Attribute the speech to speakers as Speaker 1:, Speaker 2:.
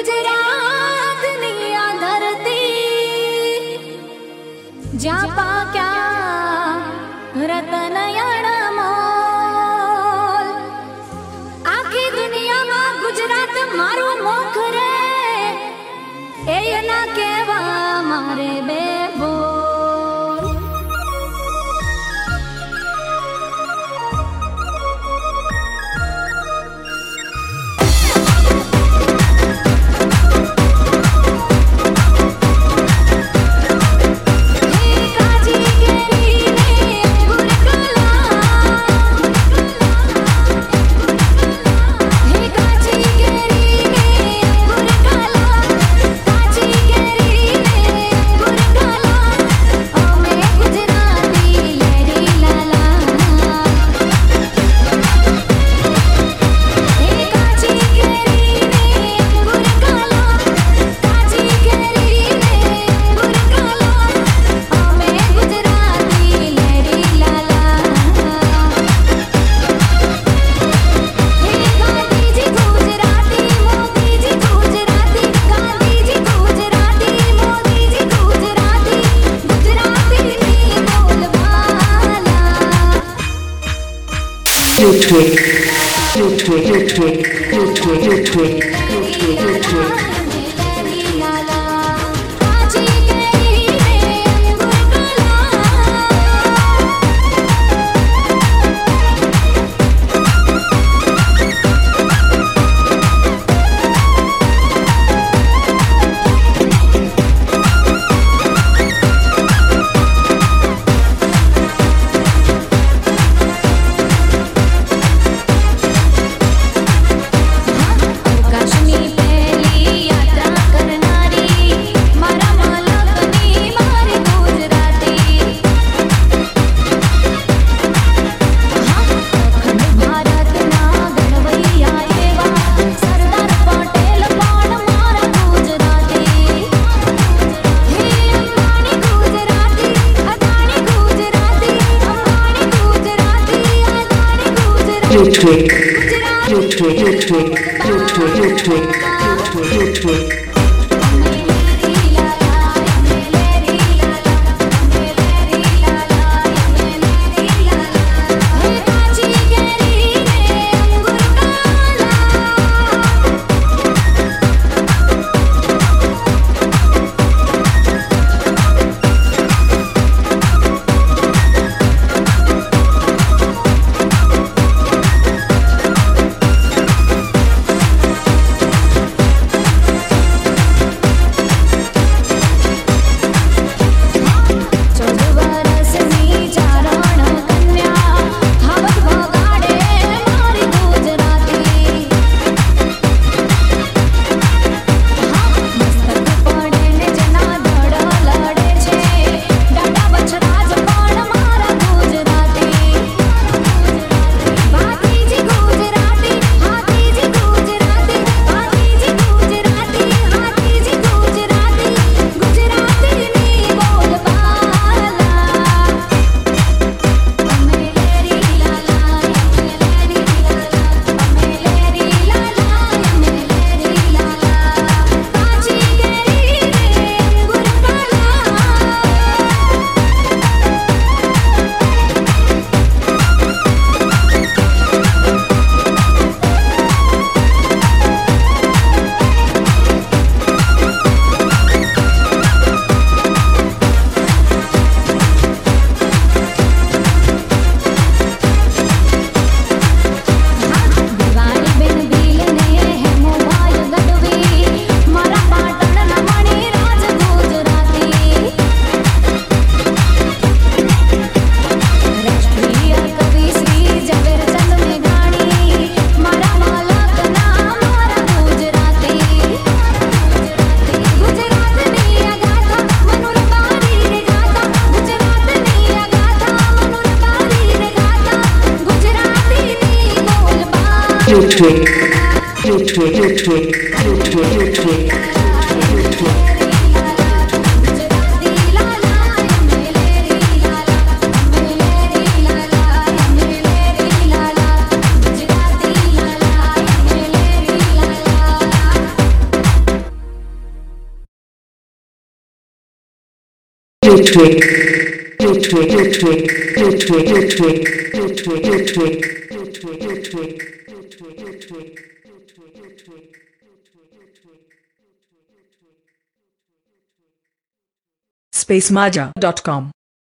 Speaker 1: गुजरात निया धरती ज्या पाक्या रतनयण मोल આખી દુનિયામાં ગુજરાત મારું મોખ રે એ ના કહેવા મારે બે
Speaker 2: Ludwig. Ludwig. Ludwig. Ludwig, Ludwig, Ludwig, Ludwig, Ludwig, Ludwig, Ludwig. Ludwig, Ludwig, Ludwig, Ludwig, Ludwig, Ludwig. Ludwig, Ludwig, Ludwig, Ludwig, Ludwig, Ludwig, Ludwig
Speaker 3: spacemaja.com